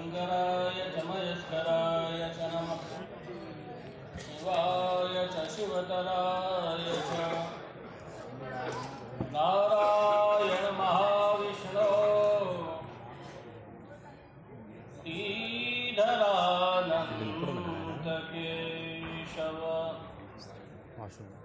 शङ्कराय च मयस्कराय च नमः। शिवाय च शिवतराय च। नारायण महाविष्णो। श्रीधरानन्तकेशव वासुदेव।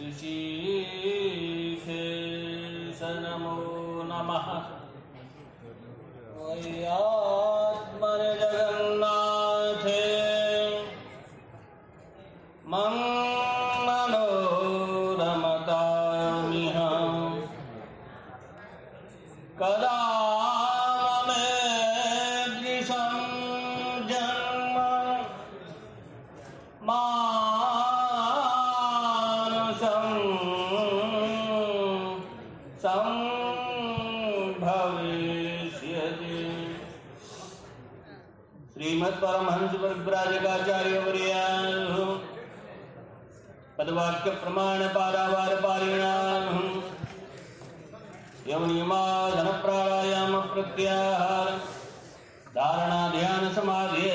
ऋषिकेश नमो नमः वैयात्मन सम्भविष्यति। श्रीमत्परमहंस वर्गराजकाचार्य वर्याः पदवाक्य प्रमाण पारावार पारिणाम यमनियमाधन प्राणायाम प्रत्याहार धारणा ध्यान समाधि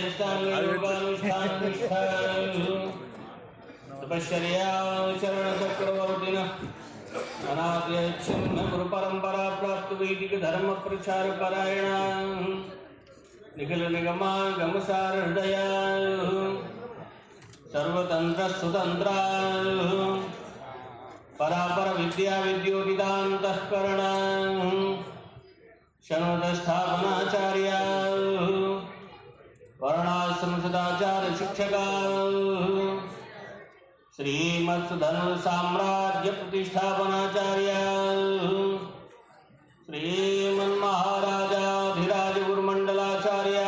तपश्चर्या चरण चक्रवर्तिन गुरु परंपरा प्राप्त वैदिक धर्म प्रचार परायण। निखिल निगमा हृदया। सर्वतंत्र सुतंत्र। परापर विद्या विद्योदितांतःकरण शरणस्थापनाचार्य। वर्णाश्रम सदाचार शिक्षका। श्रीमत्सधनुर्साम्राज्य प्रतिष्ठापनाचार्य श्रीमन्महाराजाधिराज गुरुमण्डलाचार्य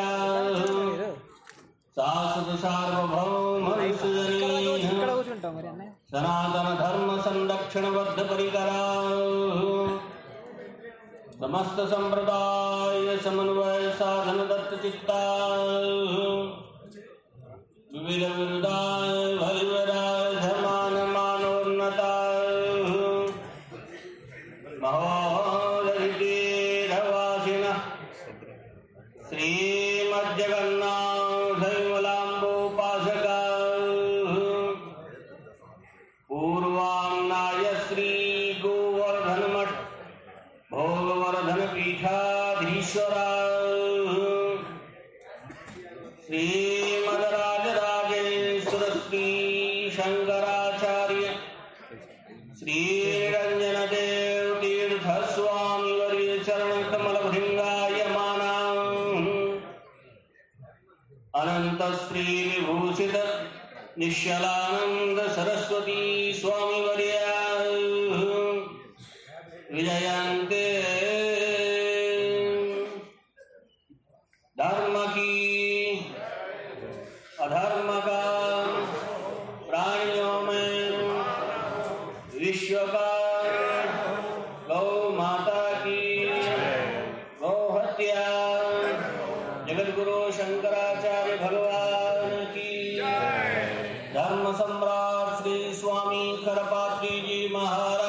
शासत सार्वभौम सनातन धर्म संरक्षण बद्ध परिकरा समस्त संप्रदाय समन्वय साधन दत्त चित्ता विविध विरुदा पीठाधीश्वरा श्रीमदराजराजेश्वर श्री तीर्थ स्वामी वर्य चरण कमल विभूषित निश्चलानंद सरस्वती स्वामी वर्या जगत गुरु शंकराचार्य भगवान की धर्म सम्राट श्री स्वामी करपात्री जी महाराज